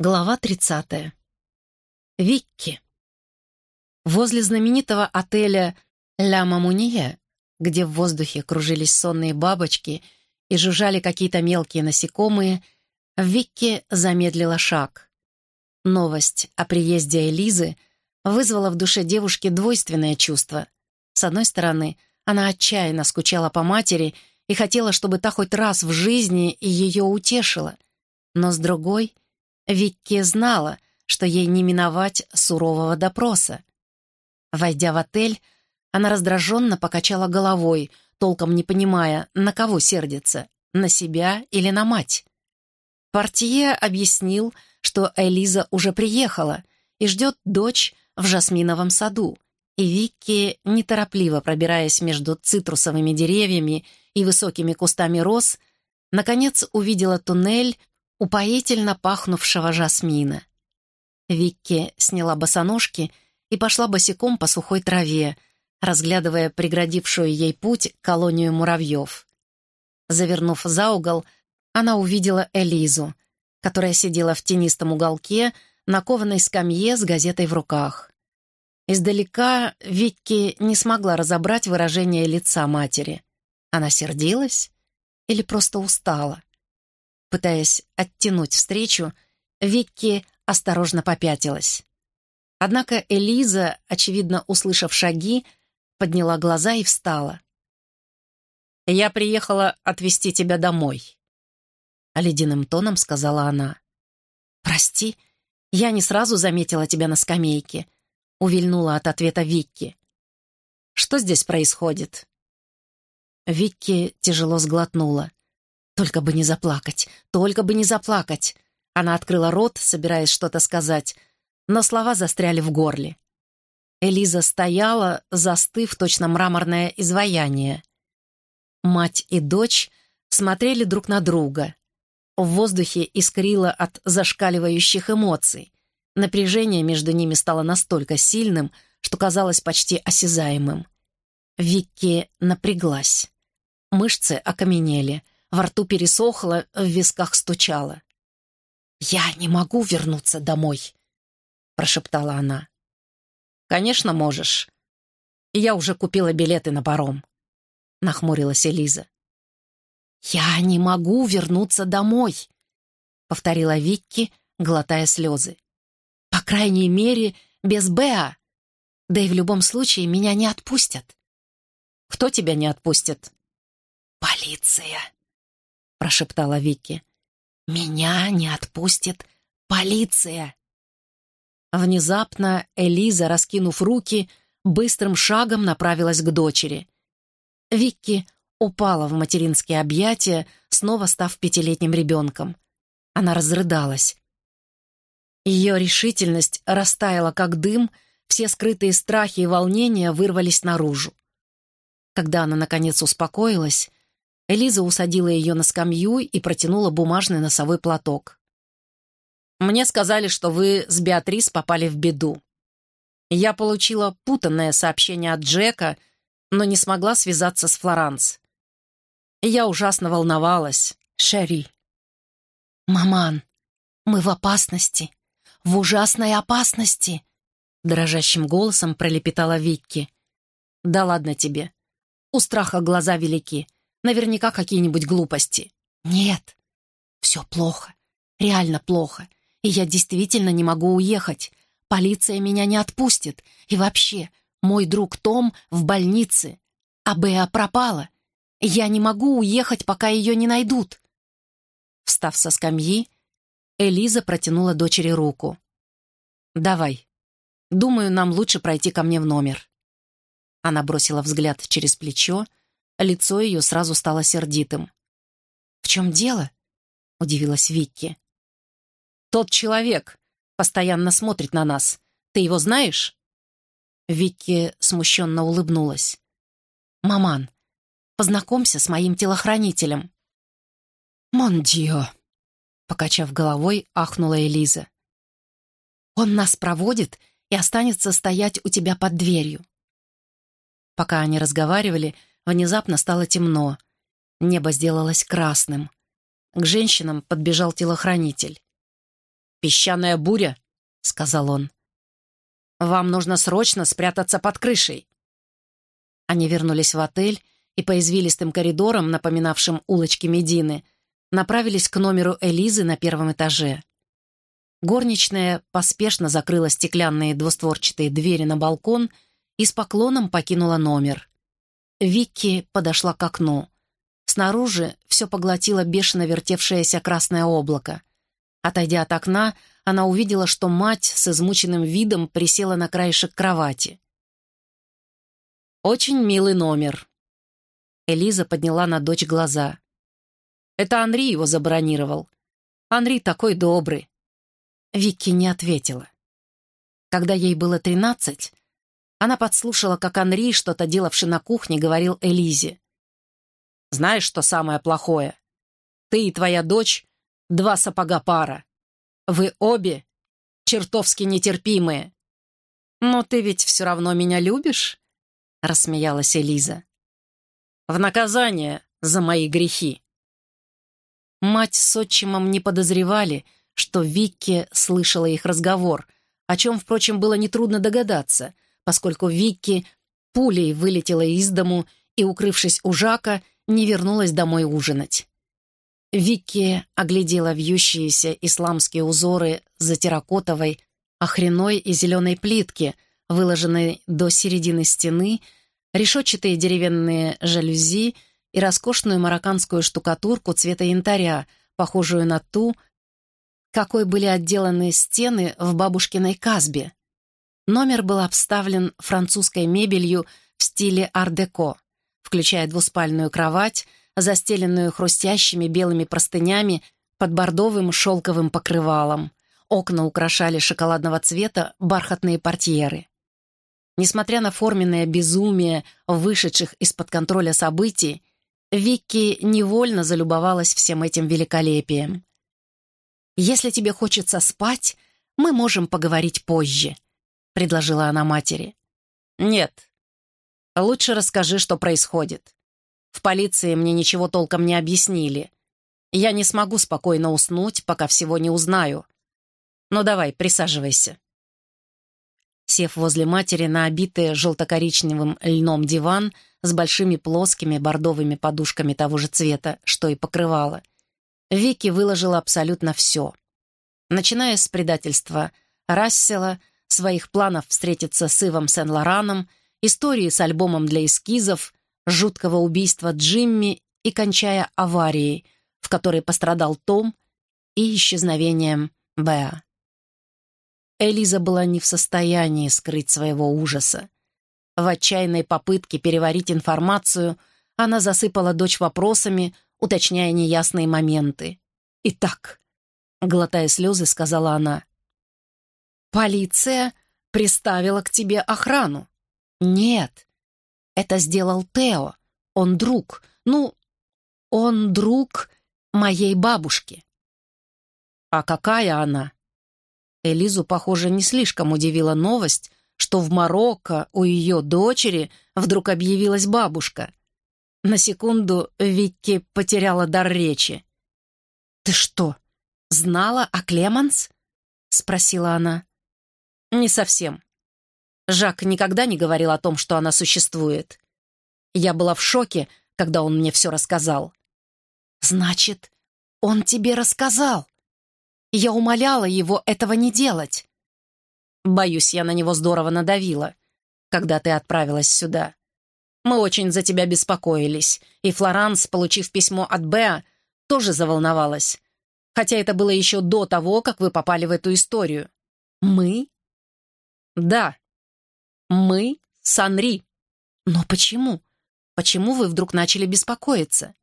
Глава 30. Викки. Возле знаменитого отеля «Ля Мамуния», где в воздухе кружились сонные бабочки и жужжали какие-то мелкие насекомые, Викки замедлила шаг. Новость о приезде Элизы вызвала в душе девушки двойственное чувство. С одной стороны, она отчаянно скучала по матери и хотела, чтобы та хоть раз в жизни ее утешила, но с другой — Викки знала, что ей не миновать сурового допроса. Войдя в отель, она раздраженно покачала головой, толком не понимая, на кого сердится, на себя или на мать. Портье объяснил, что Элиза уже приехала и ждет дочь в жасминовом саду, и Викки, неторопливо пробираясь между цитрусовыми деревьями и высокими кустами роз, наконец увидела туннель, упоительно пахнувшего жасмина. Викки сняла босоножки и пошла босиком по сухой траве, разглядывая преградившую ей путь колонию муравьев. Завернув за угол, она увидела Элизу, которая сидела в тенистом уголке на кованой скамье с газетой в руках. Издалека Викки не смогла разобрать выражение лица матери. Она сердилась или просто устала? Пытаясь оттянуть встречу, Викки осторожно попятилась. Однако Элиза, очевидно услышав шаги, подняла глаза и встала. «Я приехала отвезти тебя домой», — ледяным тоном сказала она. «Прости, я не сразу заметила тебя на скамейке», — увильнула от ответа Викки. «Что здесь происходит?» Викки тяжело сглотнула. Только бы не заплакать, только бы не заплакать. Она открыла рот, собираясь что-то сказать, но слова застряли в горле. Элиза стояла, застыв точно мраморное изваяние. Мать и дочь смотрели друг на друга. В воздухе искрило от зашкаливающих эмоций. Напряжение между ними стало настолько сильным, что казалось почти осязаемым. Викки напряглась. Мышцы окаменели — во рту пересохло, в висках стучало. «Я не могу вернуться домой», — прошептала она. «Конечно, можешь. Я уже купила билеты на паром», — нахмурилась Элиза. «Я не могу вернуться домой», — повторила Викки, глотая слезы. «По крайней мере, без Беа. Да и в любом случае меня не отпустят». «Кто тебя не отпустит?» «Полиция», — прошептала Вики. «Меня не отпустит полиция!» Внезапно Элиза, раскинув руки, быстрым шагом направилась к дочери. Викки упала в материнские объятия, снова став пятилетним ребенком. Она разрыдалась. Ее решительность растаяла, как дым, все скрытые страхи и волнения вырвались наружу. Когда она, наконец, успокоилась, Элиза усадила ее на скамью и протянула бумажный носовой платок. «Мне сказали, что вы с Беатрис попали в беду. Я получила путанное сообщение от Джека, но не смогла связаться с Флоранс. Я ужасно волновалась, Шерри». «Маман, мы в опасности, в ужасной опасности», дрожащим голосом пролепетала Викки. «Да ладно тебе. У страха глаза велики. Наверняка какие-нибудь глупости. Нет, все плохо. Реально плохо. И я действительно не могу уехать. Полиция меня не отпустит. И вообще, мой друг Том в больнице. А Беа пропала. Я не могу уехать, пока ее не найдут. Встав со скамьи, Элиза протянула дочери руку. «Давай. Думаю, нам лучше пройти ко мне в номер». Она бросила взгляд через плечо, Лицо ее сразу стало сердитым. «В чем дело?» — удивилась Викки. «Тот человек постоянно смотрит на нас. Ты его знаешь?» Викки смущенно улыбнулась. «Маман, познакомься с моим телохранителем». «Мон дио!» — покачав головой, ахнула Элиза. «Он нас проводит и останется стоять у тебя под дверью». Пока они разговаривали, Внезапно стало темно. Небо сделалось красным. К женщинам подбежал телохранитель. «Песчаная буря», — сказал он. «Вам нужно срочно спрятаться под крышей». Они вернулись в отель и по извилистым коридорам, напоминавшим улочки Медины, направились к номеру Элизы на первом этаже. Горничная поспешно закрыла стеклянные двустворчатые двери на балкон и с поклоном покинула номер. Викки подошла к окну. Снаружи все поглотило бешено вертевшееся красное облако. Отойдя от окна, она увидела, что мать с измученным видом присела на краешек кровати. «Очень милый номер». Элиза подняла на дочь глаза. «Это Анри его забронировал. Анри такой добрый». Вики не ответила. Когда ей было тринадцать, она подслушала, как Анри, что-то делавший на кухне, говорил Элизе. «Знаешь, что самое плохое? Ты и твоя дочь — два сапога пара. Вы обе чертовски нетерпимые. Но ты ведь все равно меня любишь?» — рассмеялась Элиза. «В наказание за мои грехи». Мать с отчимом не подозревали, что Викки слышала их разговор, о чем, впрочем, было нетрудно догадаться — поскольку Викки пулей вылетела из дому и, укрывшись у Жака, не вернулась домой ужинать. Викки оглядела вьющиеся исламские узоры за терракотовой, охреной и зеленой плитки, выложенной до середины стены, решетчатые деревянные жалюзи и роскошную марокканскую штукатурку цвета янтаря, похожую на ту, какой были отделаны стены в бабушкиной казбе. Номер был обставлен французской мебелью в стиле ар-деко, включая двуспальную кровать, застеленную хрустящими белыми простынями под бордовым шелковым покрывалом. Окна украшали шоколадного цвета бархатные портьеры. Несмотря на форменное безумие вышедших из-под контроля событий, Викки невольно залюбовалась всем этим великолепием. «Если тебе хочется спать, мы можем поговорить позже», предложила она матери. «Нет. Лучше расскажи, что происходит. В полиции мне ничего толком не объяснили. Я не смогу спокойно уснуть, пока всего не узнаю. Ну давай, присаживайся». Сев возле матери на обитый желто-коричневым льном диван с большими плоскими бордовыми подушками того же цвета, что и покрывало, Вики выложила абсолютно все. Начиная с предательства Рассела, своих планов встретиться с Ивом Сен-Лораном, истории с альбомом для эскизов, жуткого убийства Джимми и кончая аварией, в которой пострадал Том, и исчезновением Беа. Элиза была не в состоянии скрыть своего ужаса. В отчаянной попытке переварить информацию она засыпала дочь вопросами, уточняя неясные моменты. «Итак», — глотая слезы, сказала она, Полиция приставила к тебе охрану. Нет, это сделал Тео. Он друг. Ну, он друг моей бабушки. А какая она? Элизу, похоже, не слишком удивила новость, что в Марокко у ее дочери вдруг объявилась бабушка. На секунду Викки потеряла дар речи. «Ты что, знала о Клеманс?» — спросила она. «Не совсем. Жак никогда не говорил о том, что она существует. Я была в шоке, когда он мне все рассказал». «Значит, он тебе рассказал?» Я умоляла его этого не делать. Боюсь, я на него здорово надавила, когда ты отправилась сюда. Мы очень за тебя беспокоились, и Флоранс, получив письмо от Беа, тоже заволновалась. Хотя это было еще до того, как вы попали в эту историю. Мы? «Да. Мы с Анри». «Но почему? Почему вы вдруг начали беспокоиться?»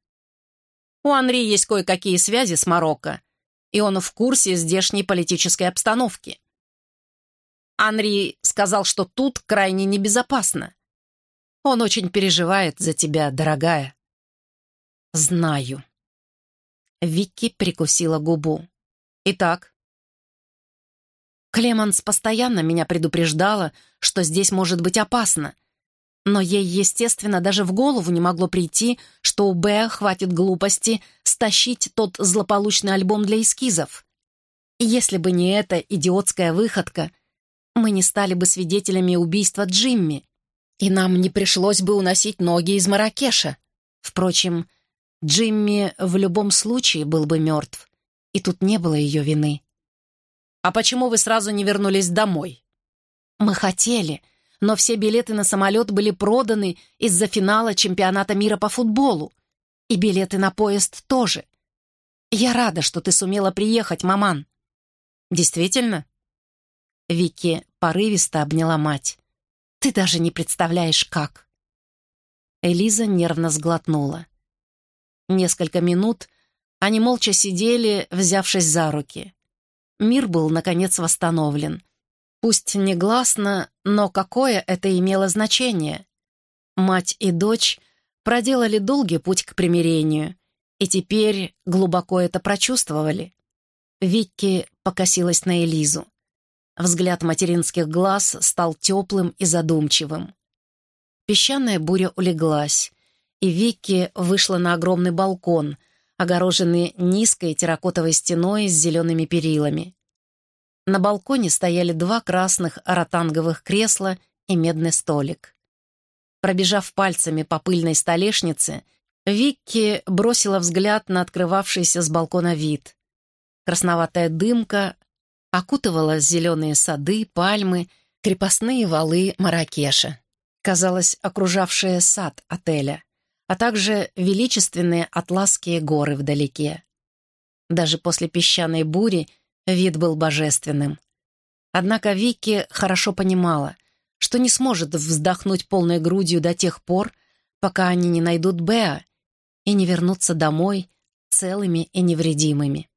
«У Анри есть кое-какие связи с Марокко, и он в курсе здешней политической обстановки. Анри сказал, что тут крайне небезопасно. Он очень переживает за тебя, дорогая». «Знаю». Вики прикусила губу. «Итак, Клеманс постоянно меня предупреждала, что здесь может быть опасно. Но ей, естественно, даже в голову не могло прийти, что у Б хватит глупости стащить тот злополучный альбом для эскизов. Если бы не эта идиотская выходка, мы не стали бы свидетелями убийства Джимми, и нам не пришлось бы уносить ноги из Маракеша. Впрочем, Джимми в любом случае был бы мертв, и тут не было ее вины. «А почему вы сразу не вернулись домой?» «Мы хотели, но все билеты на самолет были проданы из-за финала чемпионата мира по футболу. И билеты на поезд тоже. Я рада, что ты сумела приехать, маман». «Действительно?» Вики порывисто обняла мать. «Ты даже не представляешь, как». Элиза нервно сглотнула. Несколько минут они молча сидели, взявшись за руки. Мир был, наконец, восстановлен. Пусть негласно, но какое это имело значение? Мать и дочь проделали долгий путь к примирению, и теперь глубоко это прочувствовали. Викки покосилась на Элизу. Взгляд материнских глаз стал теплым и задумчивым. Песчаная буря улеглась, и Викки вышла на огромный балкон, огороженный низкой терракотовой стеной с зелеными перилами. На балконе стояли два красных ротанговых кресла и медный столик. Пробежав пальцами по пыльной столешнице, Викки бросила взгляд на открывавшийся с балкона вид. Красноватая дымка окутывала зеленые сады, пальмы, крепостные валы Маракеша. Казалось, окружавшие сад отеля, а также величественные атласские горы вдалеке. Даже после песчаной бури вид был божественным. Однако Вики хорошо понимала, что не сможет вздохнуть полной грудью до тех пор, пока они не найдут Беа и не вернутся домой целыми и невредимыми.